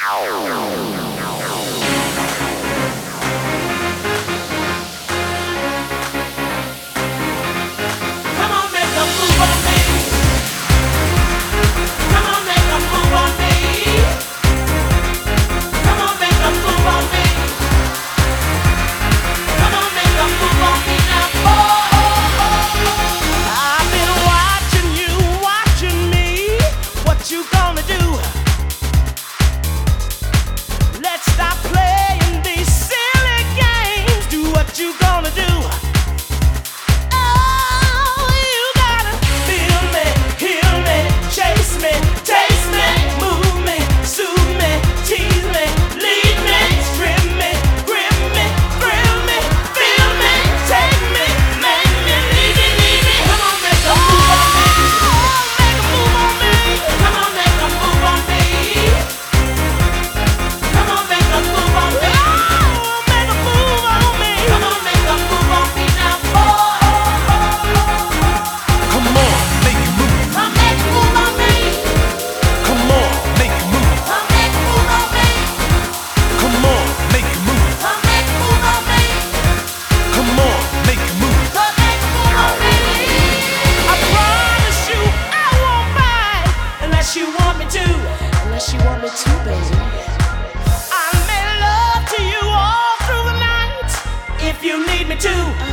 Uh, need